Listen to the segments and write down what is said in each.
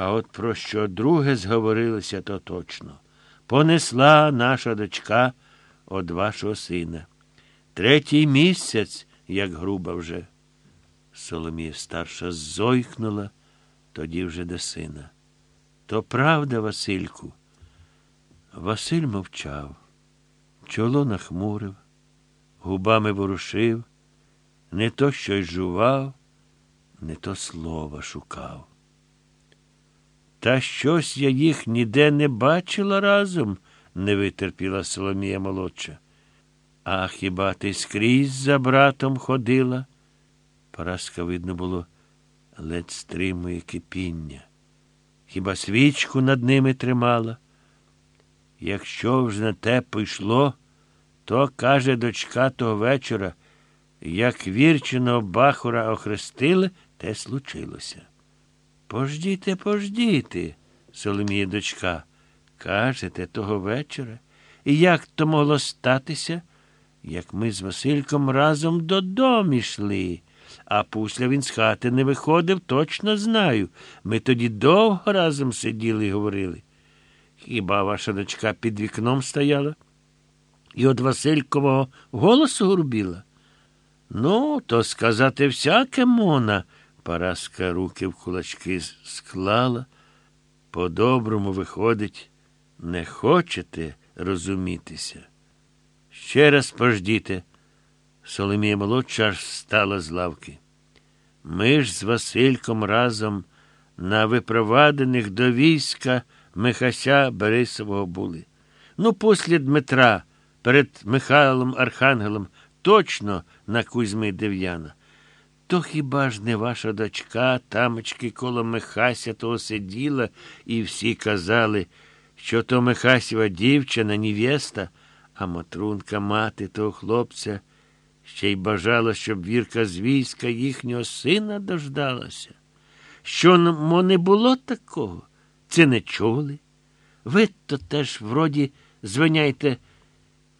А от про що друге зговорилося, то точно. Понесла наша дочка од вашого сина. Третій місяць, як груба вже. Соломія старша зойкнула, тоді вже до сина. То правда, Васильку? Василь мовчав, чоло нахмурив, губами ворушив, не то щось жував, не то слова шукав. Та щось я їх ніде не бачила разом, не витерпіла Соломія молодша. А хіба ти скрізь за братом ходила? Параска, видно було, ледь стримує кипіння. Хіба свічку над ними тримала? Якщо вже на те пішло, то, каже дочка того вечора, як вірченого бахура охрестили, те случилося. Пождіте, пождіте, Соломія дочка. Кажете, того вечора. І як то могло статися, як ми з Васильком разом додому йшли, а після він з хати не виходив, точно знаю. Ми тоді довго разом сиділи і говорили. Хіба ваша дочка під вікном стояла? І от Василькового голосу грубіла? Ну, то сказати всяке мона. Параска руки в кулачки склала. По-доброму виходить, не хочете розумітися. Ще раз пождіте. Соломія молодша аж встала з лавки. Ми ж з Васильком разом на випровадених до війська Михася Борисового були. Ну, після Дмитра перед Михайлом Архангелом точно на Кузьми Дев'яна. То хіба ж не ваша дочка, тамочки коло Михася того сиділа, і всі казали, що то Михасєва дівчина, невеста, а Матрунка мати того хлопця ще й бажала, щоб вірка з війська їхнього сина дождалася. Що мо не було такого? Це не чули? Ви то теж вроді, звиняйте,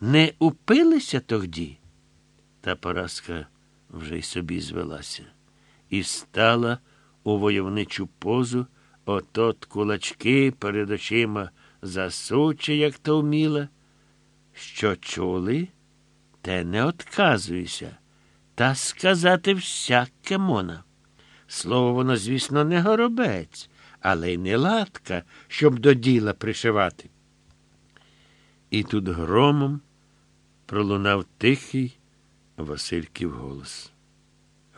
не упилися тогді? Та Параска вже й собі звелася і стала у войовничу позу, отот кулачки перед очима засуче, як то вміла. Що чули, те не отказуйся, та сказати всяке мона. Слово воно, звісно, не горобець, але й не латка, щоб до діла пришивати. І тут громом пролунав тихий Васильків голос.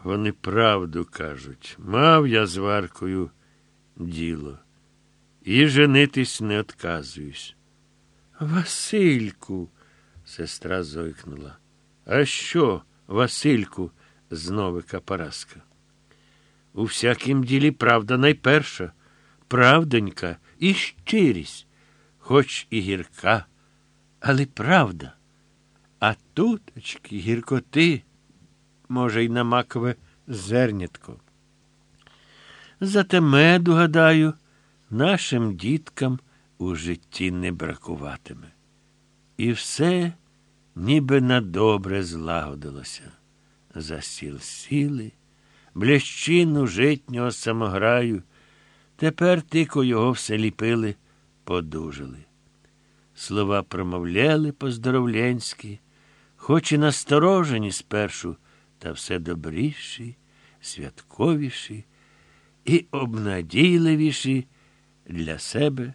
Вони правду кажуть, мав я з Варкою діло, і женитись не отказуюсь. Васильку, сестра зойкнула. А що, Васильку? зновика Параска. У всякім ділі правда найперша, правдонька і щирість, хоч і гірка, але правда. А туточки гіркоти, може, й на макове зернятко. Зате меду, гадаю, нашим діткам у житті не бракуватиме. І все ніби на добре злагодилося. За сіл сіли, блещину житнього самограю, тепер тико його все ліпили, подужали. Слова промовляли поздоровленські, хоч і насторожені спершу, та все добріші, святковіші і обнадійливіші для себе,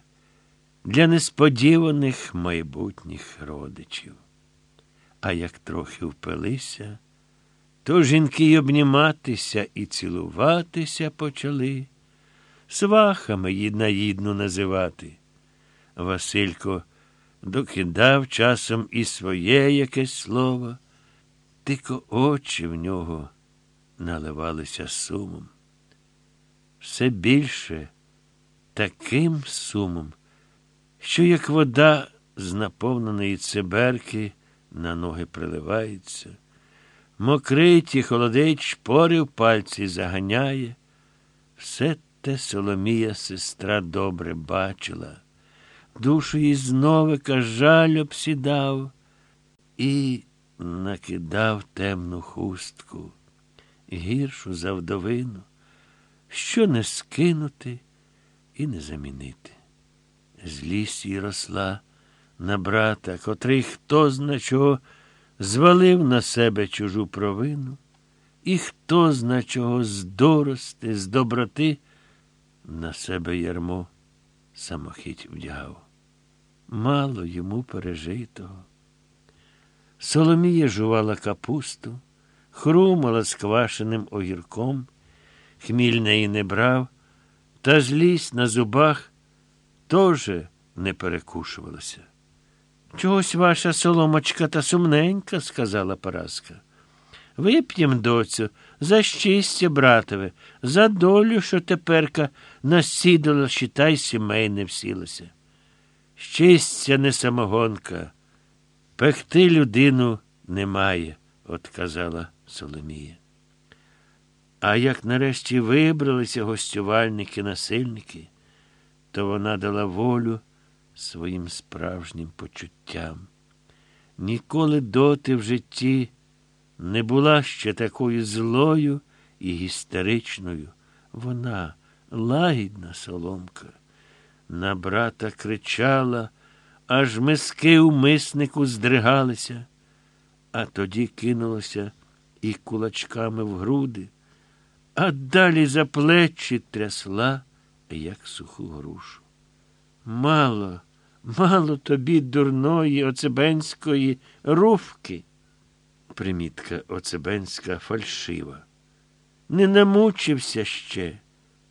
для несподіваних майбутніх родичів. А як трохи впилися, то жінки й обніматися і цілуватися почали, свахами їднаїдну називати. Василько докидав часом і своє якесь слово, тико очі в нього наливалися сумом. Все більше таким сумом, що як вода з наповненої циберки на ноги приливається, мокриті, холодить, шпори пальці заганяє. Все те Соломія сестра добре бачила душу їй зновика жаль обсідав і накидав темну хустку, гіршу за вдовину, що не скинути і не замінити. Злість їй росла на брата, котрий хто зна чого звалив на себе чужу провину, і хто зна чого з дорости, з доброти на себе ярмо самохідь вдягав. Мало йому пережитого. Соломія жувала капусту, хрумала з квашеним огірком, хміль неї не брав, та злість на зубах теж не перекушувалася. Чогось ваша соломочка та сумненька, сказала Параска. Вип'єм, доцю, за щастя, братове, за долю, що теперка насідало, считай, сімейне всілося. Щастя не самогонка, пекти людину немає, отказала Соломія. А як нарешті вибралися гостювальники-насильники, то вона дала волю своїм справжнім почуттям. Ніколи доти в житті не була ще такою злою і гістеричною. Вона лагідна соломка. На брата кричала, аж миски у миснику здригалися, а тоді кинулася і кулачками в груди, а далі за плечі трясла, як суху грушу. Мало, мало тобі дурної оцебенської руфки. Примітка оцебенська фальшива. Не намучився ще,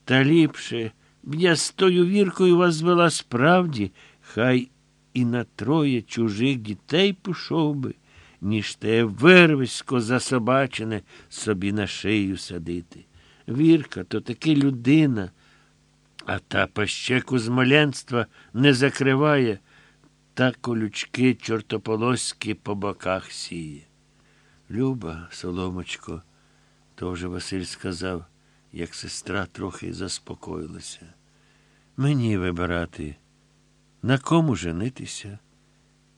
та ліпше я з тою віркою вас звела справді, хай і на троє чужих дітей пішов би, ніж те вервисько засобачене собі на шию садити. Вірка то таки людина. А та пащеку з маленства не закриває, та колючки чортополоські по боках сіє. Люба, Соломочко, то вже Василь сказав, як сестра трохи заспокоїлася. Мені вибирати, на кому женитися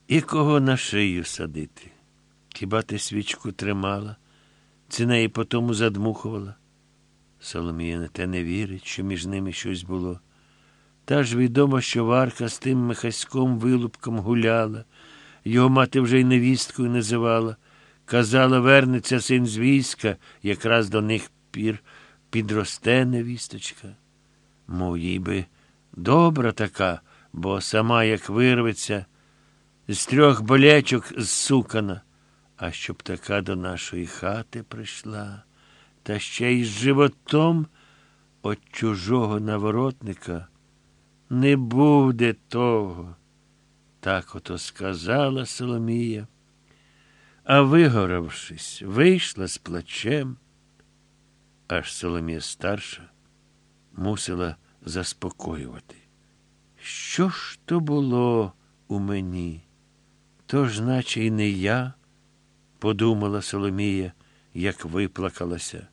і кого на шию садити. Хіба ти свічку тримала, ці неї потому задмухувала? Соломія на те не вірить, що між ними щось було. Та ж відомо, що Варка з тим Михаськом вилупком гуляла, його мати вже й невісткою називала. Казала, вернеться син з війська, якраз до них пір підросте невісточка. Мов їй би добра така, бо сама, як вирветься, з трьох болячок зсукана, а щоб така до нашої хати прийшла та ще й з животом от чужого наворотника не буде того. Так ото сказала Соломія, а вигоравшись, вийшла з плачем, аж Соломія старша мусила заспокоювати. Що ж то було у мені? То ж, наче й не я, подумала Соломія, як виплакалася.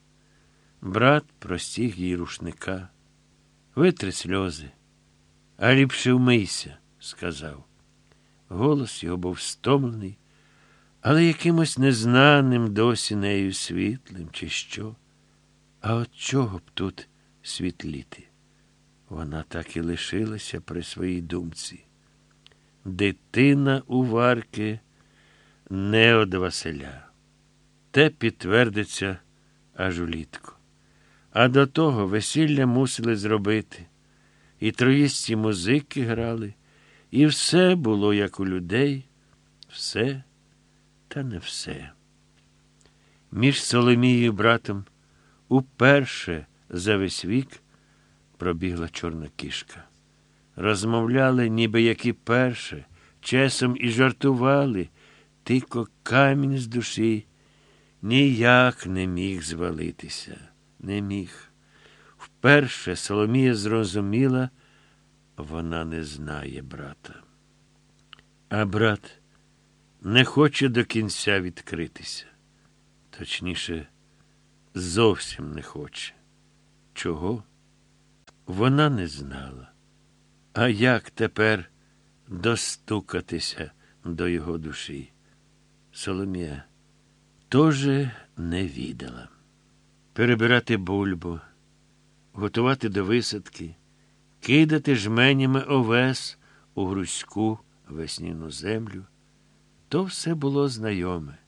Брат простіг їй рушника. Витри сльози, а ліпше вмийся, сказав. Голос його був стомлений, але якимось незнаним досі нею світлим, чи що. А от чого б тут світліти? Вона так і лишилася при своїй думці. Дитина у варки не од Василя. Те підтвердиться аж улітку. А до того весілля мусили зробити. І троїсті музики грали, і все було, як у людей, все та не все. Між Соломією братом уперше за весь вік пробігла чорна кішка. Розмовляли, ніби як і перше, часом і жартували, тільки камінь з душі ніяк не міг звалитися не міг. Вперше Соломія зрозуміла, вона не знає брата. А брат не хоче до кінця відкритися. Точніше, зовсім не хоче. Чого? Вона не знала. А як тепер достукатися до його душі? Соломія теж не відала перебирати бульбу, готувати до висадки, кидати жменями овес у грузьку весняну землю. То все було знайоме.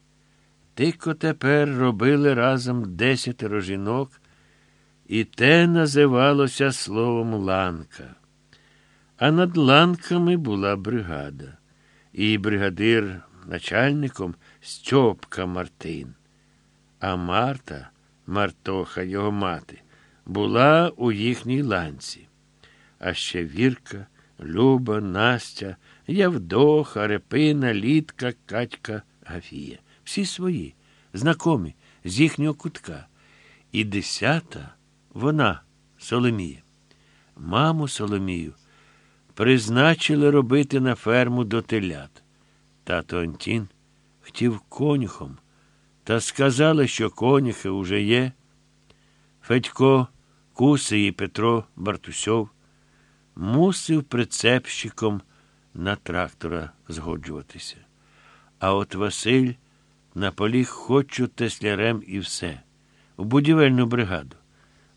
Тільки тепер робили разом десятеро жінок, і те називалося словом ланка. А над ланками була бригада, і бригадир начальником Стьопка Мартин. А Марта, Мартоха, його мати, була у їхній ланці. А ще Вірка, Люба, Настя, Явдоха, Репина, Літка, Катька, Гафія. Всі свої, знакомі, з їхнього кутка. І десята вона, Соломія. Маму Соломію призначили робити на ферму до телят. Тато Антін хотів конюхом, та сказали, що конюхи уже є. Федько, Куси і Петро Бартусьов мусив прицепщиком на трактора згоджуватися. А от Василь наполіг хочу теслярем і все, у будівельну бригаду.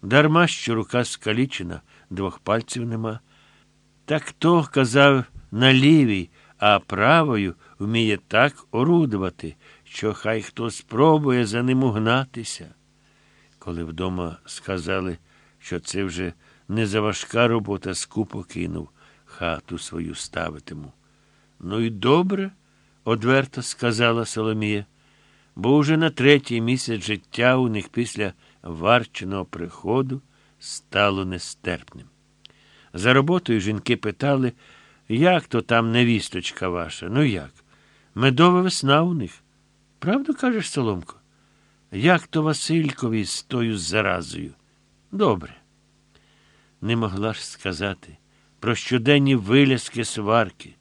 Дарма що рука скалічена, двох пальців нема. Так хто казав на лівій, а правою вміє так орудувати, що хай хто спробує за ним угнатися. Коли вдома сказали, що це вже не заважка робота, скупо кинув, хату свою ставитиму. Ну і добре, одверто сказала Соломія, бо уже на третій місяць життя у них після варченого приходу стало нестерпним. За роботою жінки питали, як то там невісточка ваша? Ну як? Медова весна у них. Правду кажеш, Соломко? Як то Василькові з тою заразою? Добре. Не могла ж сказати про щоденні виляски сварки,